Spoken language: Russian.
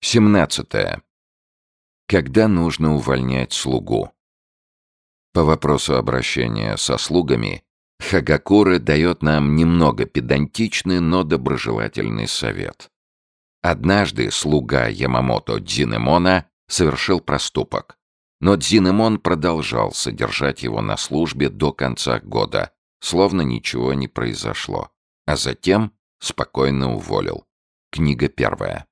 17. Когда нужно увольнять слугу? По вопросу обращения со слугами Хагакура дает нам немного педантичный, но доброжелательный совет. Однажды слуга Ямамото Дзинемона совершил проступок, но Дзинемон продолжал содержать его на службе до конца года, словно ничего не произошло, а затем спокойно уволил. Книга первая.